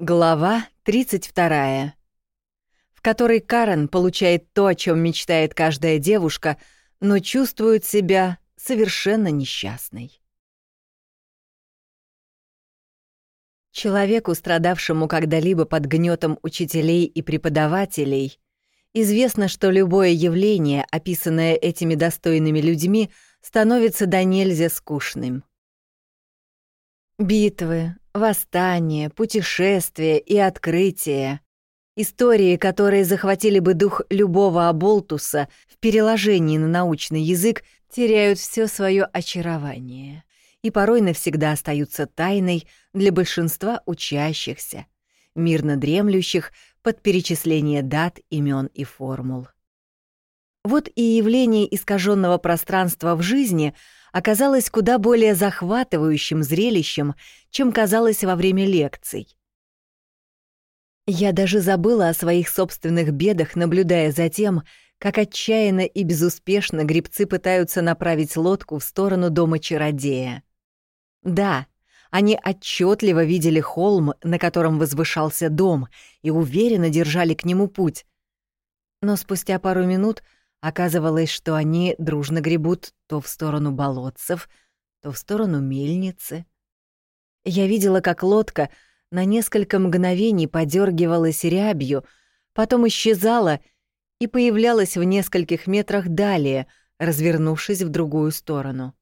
Глава 32, в которой Карен получает то, о чем мечтает каждая девушка, но чувствует себя совершенно несчастной. Человеку, страдавшему когда-либо под гнетом учителей и преподавателей, известно, что любое явление, описанное этими достойными людьми, становится до нельзя скучным. Битвы, восстания, путешествия и открытия. Истории, которые захватили бы дух любого оболтуса в переложении на научный язык, теряют все свое очарование и порой навсегда остаются тайной для большинства учащихся, мирно дремлющих под перечисление дат, имен и формул. Вот и явление искаженного пространства в жизни — оказалось куда более захватывающим зрелищем, чем казалось во время лекций. Я даже забыла о своих собственных бедах, наблюдая за тем, как отчаянно и безуспешно грибцы пытаются направить лодку в сторону дома чародея. Да, они отчетливо видели холм, на котором возвышался дом, и уверенно держали к нему путь. Но спустя пару минут — Оказывалось, что они дружно гребут то в сторону болотцев, то в сторону мельницы. Я видела, как лодка на несколько мгновений подергивалась рябью, потом исчезала и появлялась в нескольких метрах далее, развернувшись в другую сторону.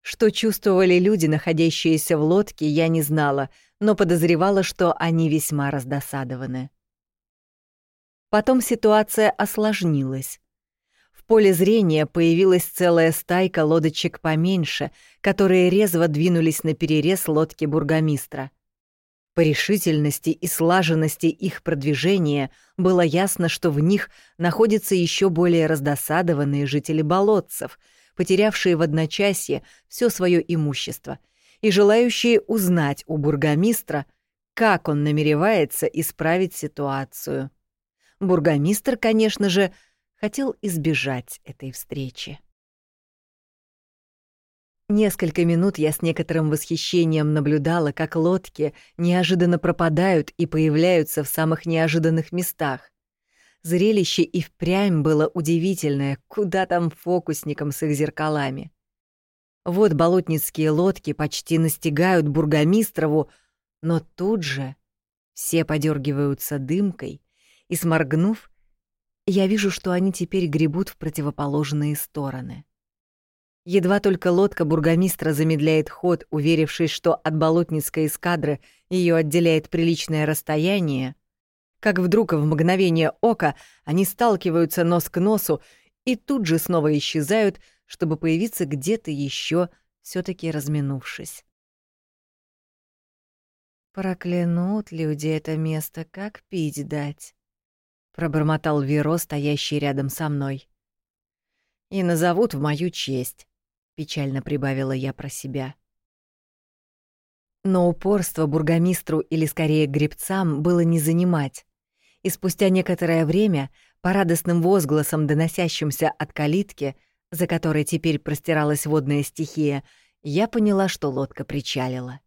Что чувствовали люди, находящиеся в лодке, я не знала, но подозревала, что они весьма раздосадованы. Потом ситуация осложнилась. В поле зрения появилась целая стайка лодочек поменьше, которые резво двинулись на перерез лодки бургомистра. По решительности и слаженности их продвижения было ясно, что в них находятся еще более раздосадованные жители болотцев, потерявшие в одночасье все свое имущество и желающие узнать у бургомистра, как он намеревается исправить ситуацию. Бургомистр, конечно же, хотел избежать этой встречи. Несколько минут я с некоторым восхищением наблюдала, как лодки неожиданно пропадают и появляются в самых неожиданных местах. Зрелище и впрямь было удивительное, куда там фокусникам с их зеркалами. Вот болотницкие лодки почти настигают Бургомистрову, но тут же все подергиваются дымкой, и, сморгнув, я вижу, что они теперь гребут в противоположные стороны. Едва только лодка бургомистра замедляет ход, уверившись, что от болотницкой эскадры ее отделяет приличное расстояние, как вдруг в мгновение ока они сталкиваются нос к носу и тут же снова исчезают, чтобы появиться где-то еще, все таки разминувшись. Проклянут люди это место, как пить дать пробормотал Веро, стоящий рядом со мной. И назовут в мою честь, печально прибавила я про себя. Но упорство бургомистру или скорее гребцам было не занимать. И спустя некоторое время, по радостным возгласам, доносящимся от калитки, за которой теперь простиралась водная стихия, я поняла, что лодка причалила.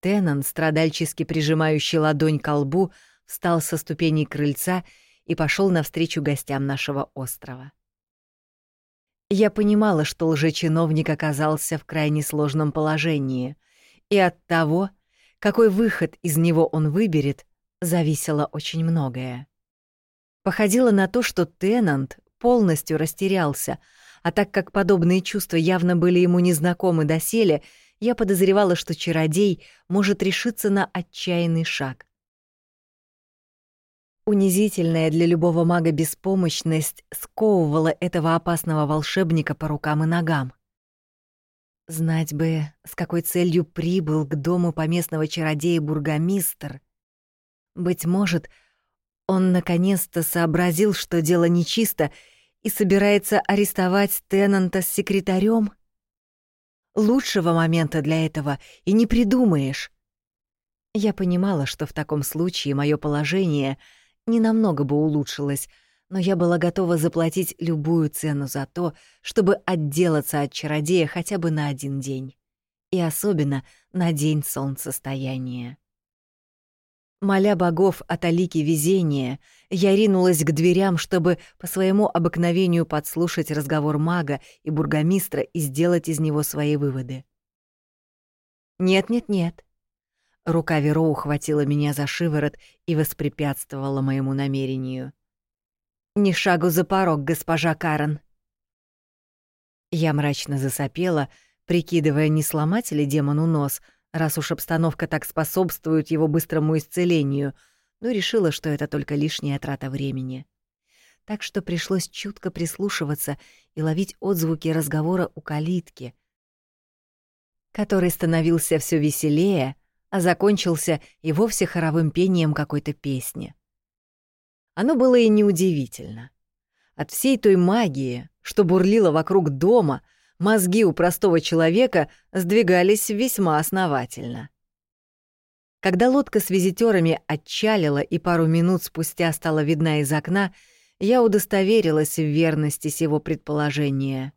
Теннон, страдальчески прижимающий ладонь к лбу, встал со ступеней крыльца и пошел навстречу гостям нашего острова. Я понимала, что лжечиновник оказался в крайне сложном положении, и от того, какой выход из него он выберет, зависело очень многое. Походило на то, что Теннант полностью растерялся, а так как подобные чувства явно были ему незнакомы доселе, я подозревала, что чародей может решиться на отчаянный шаг. Унизительная для любого мага беспомощность сковывала этого опасного волшебника по рукам и ногам. Знать бы, с какой целью прибыл к дому поместного чародея бургомистр. Быть может, он наконец-то сообразил, что дело нечисто, и собирается арестовать Теннанта с секретарем? Лучшего момента для этого и не придумаешь. Я понимала, что в таком случае мое положение — не намного бы улучшилось, но я была готова заплатить любую цену за то, чтобы отделаться от чародея хотя бы на один день. И особенно на день солнцестояния. Моля богов о талике везения, я ринулась к дверям, чтобы по своему обыкновению подслушать разговор мага и бургомистра и сделать из него свои выводы. «Нет-нет-нет». Рука Веро ухватила меня за шиворот и воспрепятствовала моему намерению. «Ни шагу за порог, госпожа Карен». Я мрачно засопела, прикидывая, не сломать ли демону нос — раз уж обстановка так способствует его быстрому исцелению, но решила, что это только лишняя трата времени. Так что пришлось чутко прислушиваться и ловить отзвуки разговора у калитки, который становился все веселее, а закончился и вовсе хоровым пением какой-то песни. Оно было и неудивительно. От всей той магии, что бурлила вокруг дома — мозги у простого человека сдвигались весьма основательно. Когда лодка с визитерами отчалила и пару минут спустя стала видна из окна, я удостоверилась в верности сего предположения.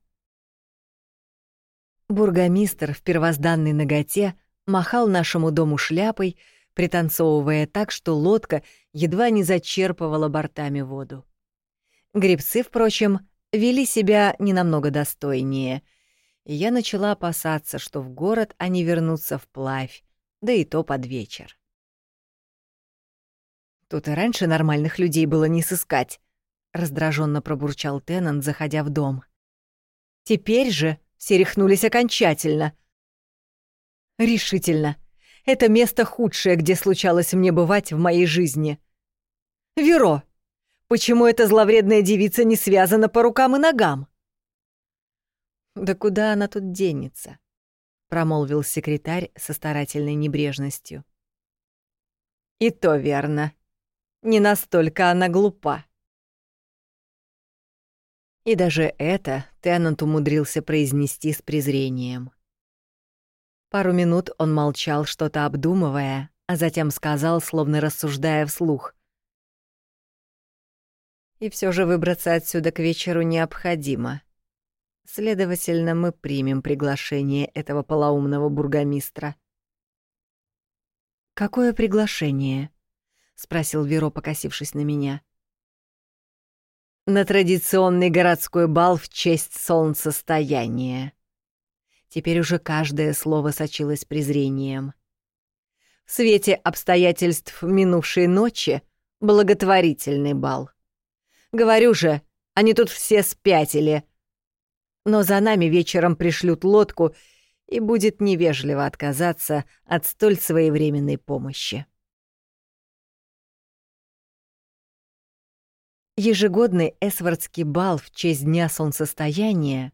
Бургомистр в первозданной ноготе махал нашему дому шляпой, пританцовывая так, что лодка едва не зачерпывала бортами воду. Гребцы, впрочем, вели себя не намного достойнее, и я начала опасаться, что в город они вернутся вплавь, да и то под вечер. Тут и раньше нормальных людей было не сыскать, раздраженно пробурчал Теннант, заходя в дом. Теперь же все рехнулись окончательно. Решительно. Это место худшее, где случалось мне бывать в моей жизни. Веро, Почему эта зловредная девица не связана по рукам и ногам? Да куда она тут денется? промолвил секретарь со старательной небрежностью. И то верно. Не настолько она глупа. И даже это Теннант умудрился произнести с презрением. Пару минут он молчал, что-то обдумывая, а затем сказал, словно рассуждая вслух. И все же выбраться отсюда к вечеру необходимо. Следовательно, мы примем приглашение этого полоумного бургомистра. «Какое приглашение?» — спросил Веро, покосившись на меня. «На традиционный городской бал в честь солнцестояния». Теперь уже каждое слово сочилось презрением. В свете обстоятельств минувшей ночи — благотворительный бал. Говорю же, они тут все спятили. Но за нами вечером пришлют лодку, и будет невежливо отказаться от столь своевременной помощи. Ежегодный Эсвардский бал в честь Дня Солнцестояния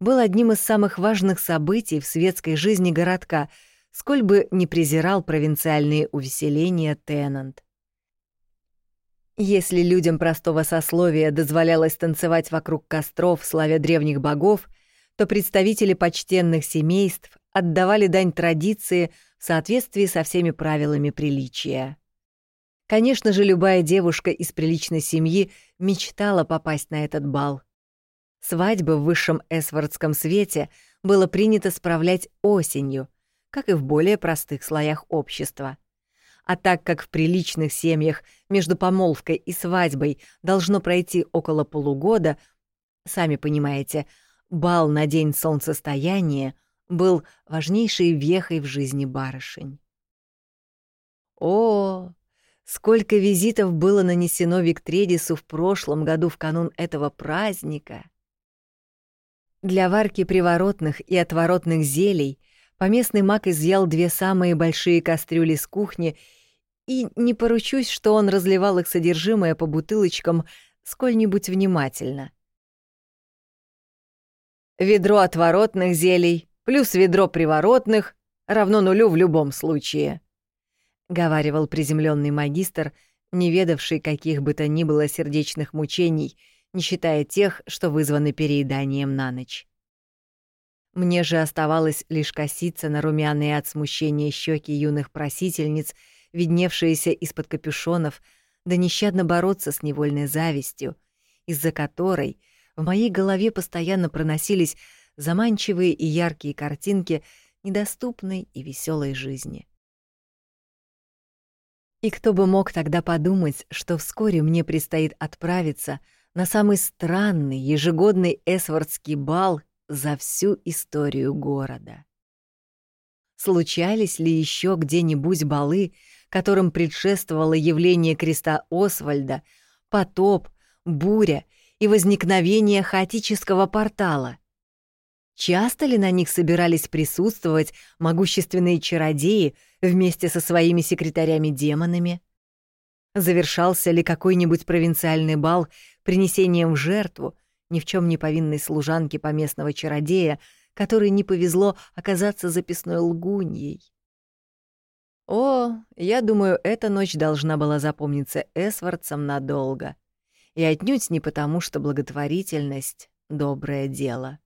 был одним из самых важных событий в светской жизни городка, сколь бы не презирал провинциальные увеселения Теннант. Если людям простого сословия дозволялось танцевать вокруг костров, славя древних богов, то представители почтенных семейств отдавали дань традиции в соответствии со всеми правилами приличия. Конечно же, любая девушка из приличной семьи мечтала попасть на этот бал. Свадьбы в высшем эсвардском свете было принято справлять осенью, как и в более простых слоях общества — а так как в приличных семьях между помолвкой и свадьбой должно пройти около полугода, сами понимаете, бал на день солнцестояния был важнейшей вехой в жизни барышень. О, сколько визитов было нанесено Виктредису в прошлом году в канун этого праздника! Для варки приворотных и отворотных зелий поместный маг изъял две самые большие кастрюли с кухни и не поручусь, что он разливал их содержимое по бутылочкам сколь-нибудь внимательно. Ведро отворотных зелий плюс ведро приворотных равно нулю в любом случае, — говаривал приземленный магистр, не ведавший каких бы то ни было сердечных мучений, не считая тех, что вызваны перееданием на ночь. Мне же оставалось лишь коситься на румяные от смущения щеки юных просительниц — видневшиеся из-под капюшонов, да нещадно бороться с невольной завистью, из-за которой в моей голове постоянно проносились заманчивые и яркие картинки недоступной и веселой жизни. И кто бы мог тогда подумать, что вскоре мне предстоит отправиться на самый странный ежегодный Эсвардский бал за всю историю города. Случались ли еще где-нибудь балы, которым предшествовало явление креста Освальда, потоп, буря и возникновение хаотического портала? Часто ли на них собирались присутствовать могущественные чародеи вместе со своими секретарями-демонами? Завершался ли какой-нибудь провинциальный бал принесением в жертву ни в чем не повинной служанки поместного чародея, которой не повезло оказаться записной лгуньей? О, я думаю, эта ночь должна была запомниться Эсвардцам надолго. И отнюдь не потому, что благотворительность — доброе дело.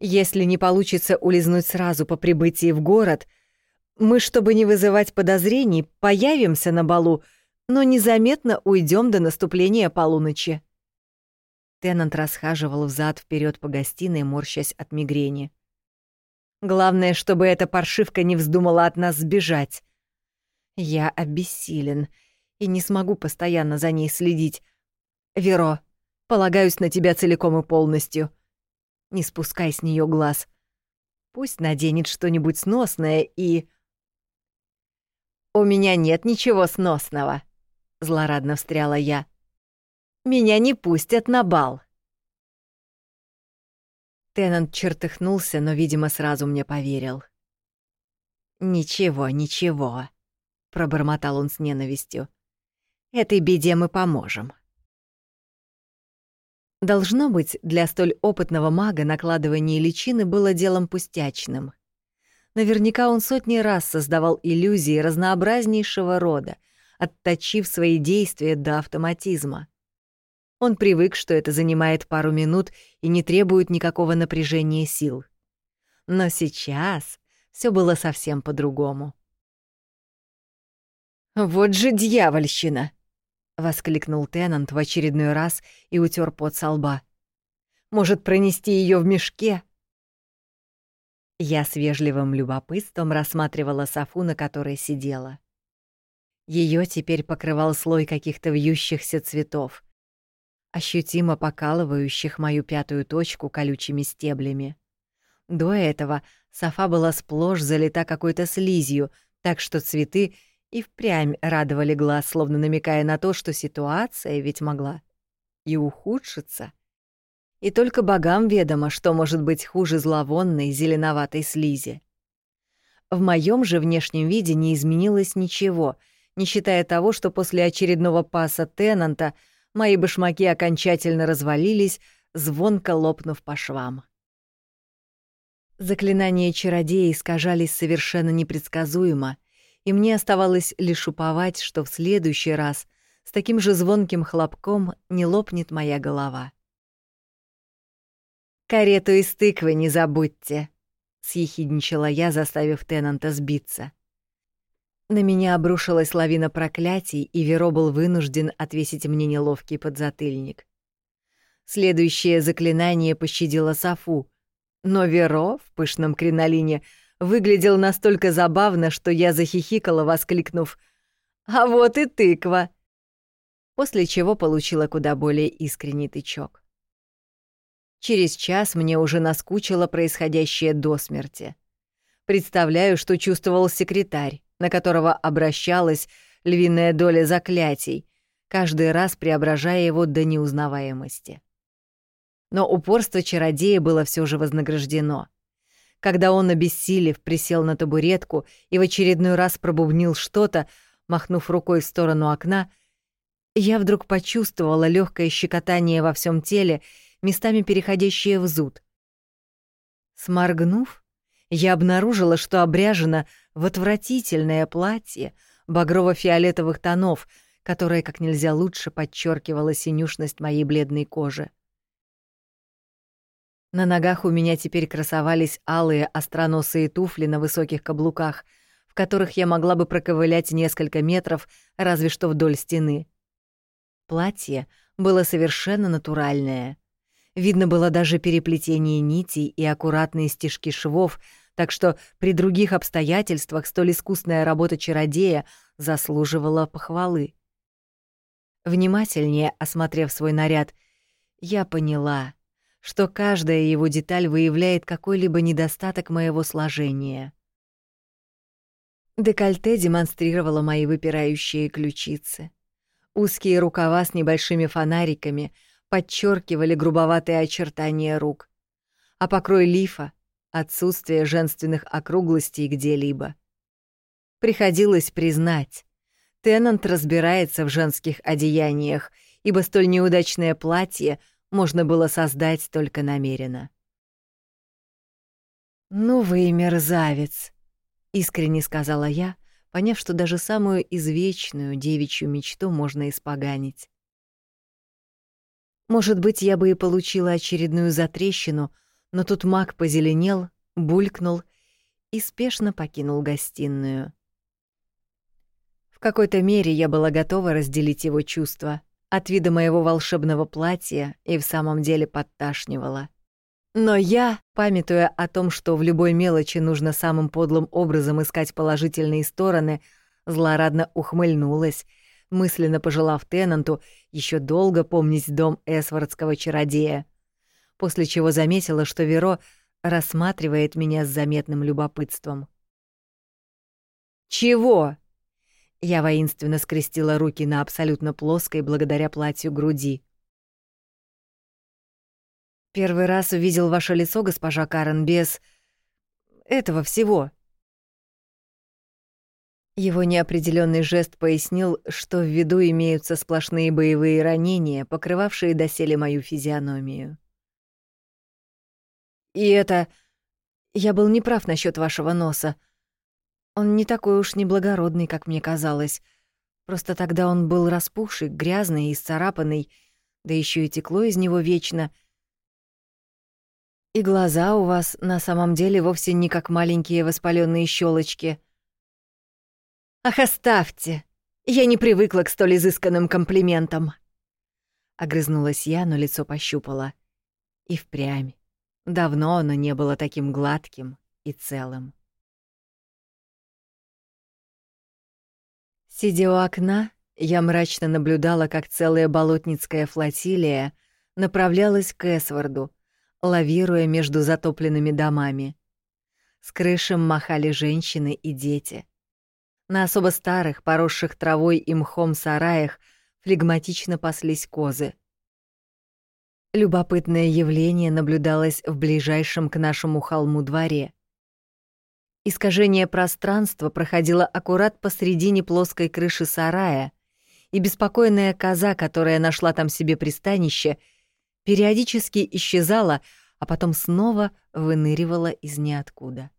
Если не получится улизнуть сразу по прибытии в город, мы, чтобы не вызывать подозрений, появимся на балу, но незаметно уйдем до наступления полуночи. Теннант расхаживал взад вперед по гостиной, морщась от мигрени. Главное, чтобы эта паршивка не вздумала от нас сбежать. Я обессилен и не смогу постоянно за ней следить. Веро, полагаюсь на тебя целиком и полностью — не спускай с нее глаз. Пусть наденет что-нибудь сносное и... «У меня нет ничего сносного», — злорадно встряла я. «Меня не пустят на бал». Теннант чертыхнулся, но, видимо, сразу мне поверил. «Ничего, ничего», — пробормотал он с ненавистью. «Этой беде мы поможем». Должно быть, для столь опытного мага накладывание личины было делом пустячным. Наверняка он сотни раз создавал иллюзии разнообразнейшего рода, отточив свои действия до автоматизма. Он привык, что это занимает пару минут и не требует никакого напряжения сил. Но сейчас все было совсем по-другому. «Вот же дьявольщина!» — воскликнул Теннант в очередной раз и утер пот со лба. «Может, пронести ее в мешке?» Я с вежливым любопытством рассматривала софу, на которой сидела. Ее теперь покрывал слой каких-то вьющихся цветов, ощутимо покалывающих мою пятую точку колючими стеблями. До этого софа была сплошь залита какой-то слизью, так что цветы и впрямь радовали глаз, словно намекая на то, что ситуация ведь могла и ухудшиться. И только богам ведомо, что может быть хуже зловонной зеленоватой слизи. В моем же внешнем виде не изменилось ничего, не считая того, что после очередного паса Теннанта мои башмаки окончательно развалились, звонко лопнув по швам. Заклинания чародея искажались совершенно непредсказуемо, и мне оставалось лишь уповать, что в следующий раз с таким же звонким хлопком не лопнет моя голова. «Карету из тыквы не забудьте», — съехидничала я, заставив Теннанта сбиться. На меня обрушилась лавина проклятий, и Веро был вынужден отвесить мне неловкий подзатыльник. Следующее заклинание пощадило Софу, но Веро в пышном кринолине — выглядел настолько забавно, что я захихикала, воскликнув «А вот и тыква!» После чего получила куда более искренний тычок. Через час мне уже наскучило происходящее до смерти. Представляю, что чувствовал секретарь, на которого обращалась львиная доля заклятий, каждый раз преображая его до неузнаваемости. Но упорство чародея было все же вознаграждено — когда он, обессилев, присел на табуретку и в очередной раз пробубнил что-то, махнув рукой в сторону окна, я вдруг почувствовала легкое щекотание во всем теле, местами переходящее в зуд. Сморгнув, я обнаружила, что обряжена в отвратительное платье багрово-фиолетовых тонов, которое как нельзя лучше подчеркивало синюшность моей бледной кожи. На ногах у меня теперь красовались алые остроносые туфли на высоких каблуках, в которых я могла бы проковылять несколько метров, разве что вдоль стены. Платье было совершенно натуральное. Видно было даже переплетение нитей и аккуратные стежки швов, так что при других обстоятельствах столь искусная работа чародея заслуживала похвалы. Внимательнее осмотрев свой наряд, я поняла, что каждая его деталь выявляет какой-либо недостаток моего сложения. Декольте демонстрировало мои выпирающие ключицы. Узкие рукава с небольшими фонариками подчеркивали грубоватые очертания рук, а покрой лифа — отсутствие женственных округлостей где-либо. Приходилось признать, Теннант разбирается в женских одеяниях, ибо столь неудачное платье можно было создать только намеренно. «Ну вы и мерзавец», — искренне сказала я, поняв, что даже самую извечную девичью мечту можно испоганить. Может быть, я бы и получила очередную затрещину, но тут маг позеленел, булькнул и спешно покинул гостиную какой-то мере я была готова разделить его чувства. От вида моего волшебного платья и в самом деле подташнивала. Но я, памятуя о том, что в любой мелочи нужно самым подлым образом искать положительные стороны, злорадно ухмыльнулась, мысленно пожелав Теннанту еще долго помнить дом эсвардского чародея, после чего заметила, что Веро рассматривает меня с заметным любопытством. «Чего?» Я воинственно скрестила руки на абсолютно плоской благодаря платью груди. Первый раз увидел ваше лицо, госпожа Карен, без этого всего. Его неопределенный жест пояснил, что в виду имеются сплошные боевые ранения, покрывавшие доселе мою физиономию. И это... Я был неправ насчет вашего носа. Он не такой уж неблагородный, как мне казалось. Просто тогда он был распухший, грязный и исцарапанный, да еще и текло из него вечно. И глаза у вас на самом деле вовсе не как маленькие воспаленные щелочки. Ах, оставьте! Я не привыкла к столь изысканным комплиментам. Огрызнулась я, но лицо пощупала. И впрямь. Давно оно не было таким гладким и целым. Сидя у окна, я мрачно наблюдала, как целая болотницкая флотилия направлялась к Эсварду, лавируя между затопленными домами. С крышем махали женщины и дети. На особо старых, поросших травой и мхом сараях флегматично паслись козы. Любопытное явление наблюдалось в ближайшем к нашему холму дворе — Искажение пространства проходило аккурат посредине плоской крыши сарая, и беспокойная коза, которая нашла там себе пристанище, периодически исчезала, а потом снова выныривала из ниоткуда.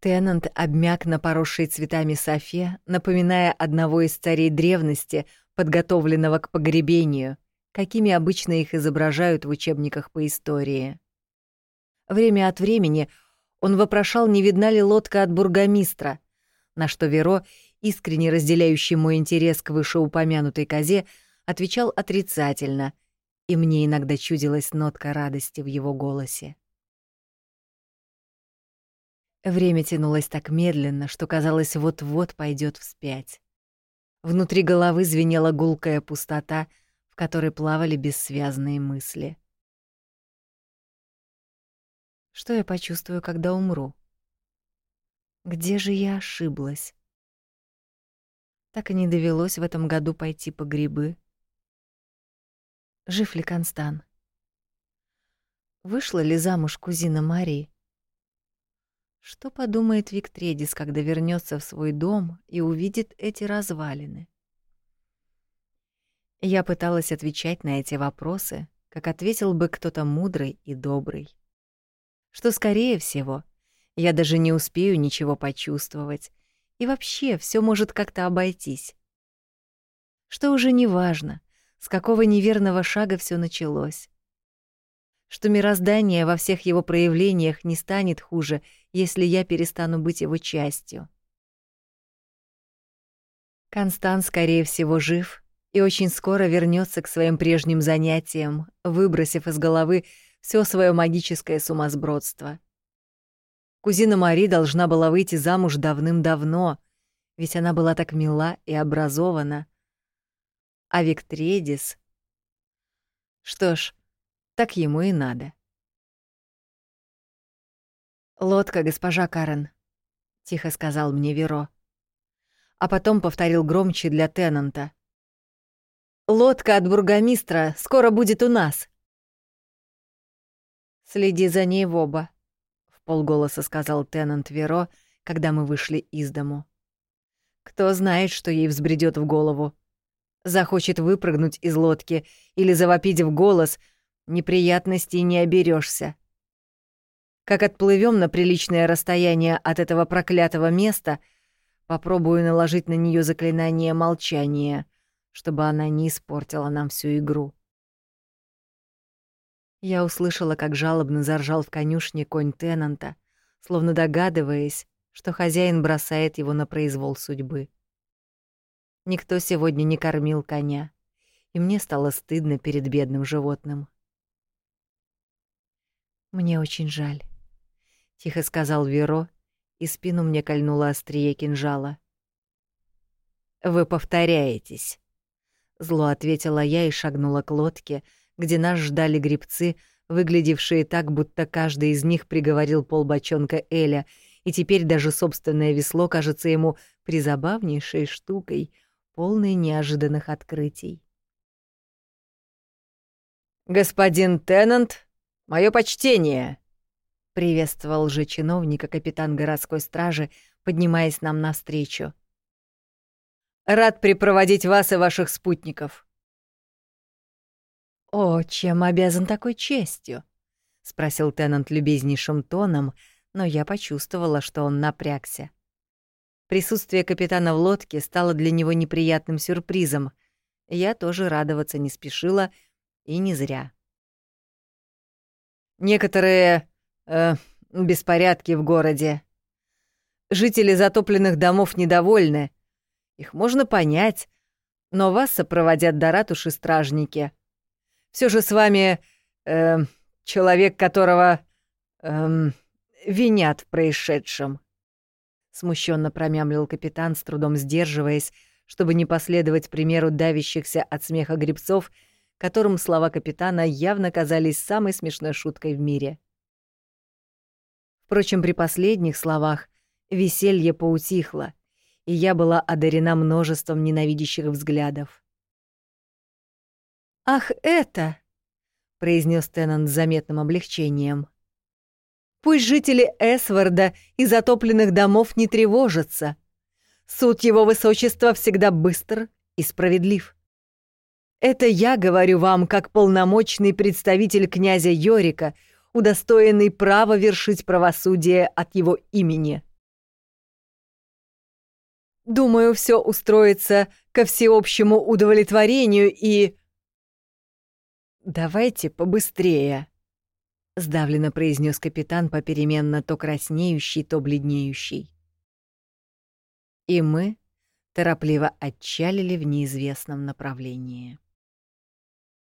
Теннант обмяк на поросшей цветами софе, напоминая одного из царей древности, подготовленного к погребению, какими обычно их изображают в учебниках по истории. Время от времени — он вопрошал, не видна ли лодка от бургомистра, на что Веро, искренне разделяющий мой интерес к вышеупомянутой козе, отвечал отрицательно, и мне иногда чудилась нотка радости в его голосе. Время тянулось так медленно, что казалось, вот-вот пойдет вспять. Внутри головы звенела гулкая пустота, в которой плавали бессвязные мысли. Что я почувствую, когда умру? Где же я ошиблась? Так и не довелось в этом году пойти по грибы. Жив ли Констан? Вышла ли замуж кузина Марии? Что подумает Виктредис, когда вернется в свой дом и увидит эти развалины? Я пыталась отвечать на эти вопросы, как ответил бы кто-то мудрый и добрый что, скорее всего, я даже не успею ничего почувствовать, и вообще все может как-то обойтись. Что уже не важно, с какого неверного шага все началось. Что мироздание во всех его проявлениях не станет хуже, если я перестану быть его частью. Констант, скорее всего, жив и очень скоро вернется к своим прежним занятиям, выбросив из головы все свое магическое сумасбродство. Кузина Мари должна была выйти замуж давным-давно, ведь она была так мила и образована. А Виктредис... Что ж, так ему и надо. «Лодка, госпожа Карен», — тихо сказал мне Веро. А потом повторил громче для Теннанта. «Лодка от бургомистра скоро будет у нас». «Следи за ней в оба», — в полголоса сказал Теннант Веро, когда мы вышли из дому. «Кто знает, что ей взбредет в голову. Захочет выпрыгнуть из лодки или завопить в голос, неприятностей не оберешься. Как отплывем на приличное расстояние от этого проклятого места, попробую наложить на нее заклинание молчания, чтобы она не испортила нам всю игру. Я услышала, как жалобно заржал в конюшне конь Теннанта, словно догадываясь, что хозяин бросает его на произвол судьбы. Никто сегодня не кормил коня, и мне стало стыдно перед бедным животным. «Мне очень жаль», — тихо сказал Веро, и спину мне кольнуло острие кинжала. «Вы повторяетесь», — зло ответила я и шагнула к лодке, — где нас ждали грибцы, выглядевшие так, будто каждый из них приговорил полбочонка Эля, и теперь даже собственное весло кажется ему призабавнейшей штукой, полной неожиданных открытий. «Господин Теннант, мое почтение!» — приветствовал же чиновника капитан городской стражи, поднимаясь нам навстречу. «Рад припроводить вас и ваших спутников». «О, чем обязан такой честью?» — спросил Теннант любезнейшим тоном, но я почувствовала, что он напрягся. Присутствие капитана в лодке стало для него неприятным сюрпризом. Я тоже радоваться не спешила, и не зря. «Некоторые... Э, беспорядки в городе. Жители затопленных домов недовольны. Их можно понять, но вас сопроводят до ратуши стражники. Все же с вами э, человек, которого э, винят в происшедшем. Смущенно промямлил капитан, с трудом сдерживаясь, чтобы не последовать примеру давящихся от смеха грибцов, которым слова капитана явно казались самой смешной шуткой в мире. Впрочем, при последних словах веселье поутихло, и я была одарена множеством ненавидящих взглядов. «Ах, это!» — произнес Теннант с заметным облегчением. «Пусть жители Эсварда и затопленных домов не тревожатся. Суд его высочества всегда быстр и справедлив. Это я говорю вам как полномочный представитель князя Йорика, удостоенный права вершить правосудие от его имени». Думаю, все устроится ко всеобщему удовлетворению и... «Давайте побыстрее», — сдавленно произнес капитан, попеременно то краснеющий, то бледнеющий. И мы торопливо отчалили в неизвестном направлении.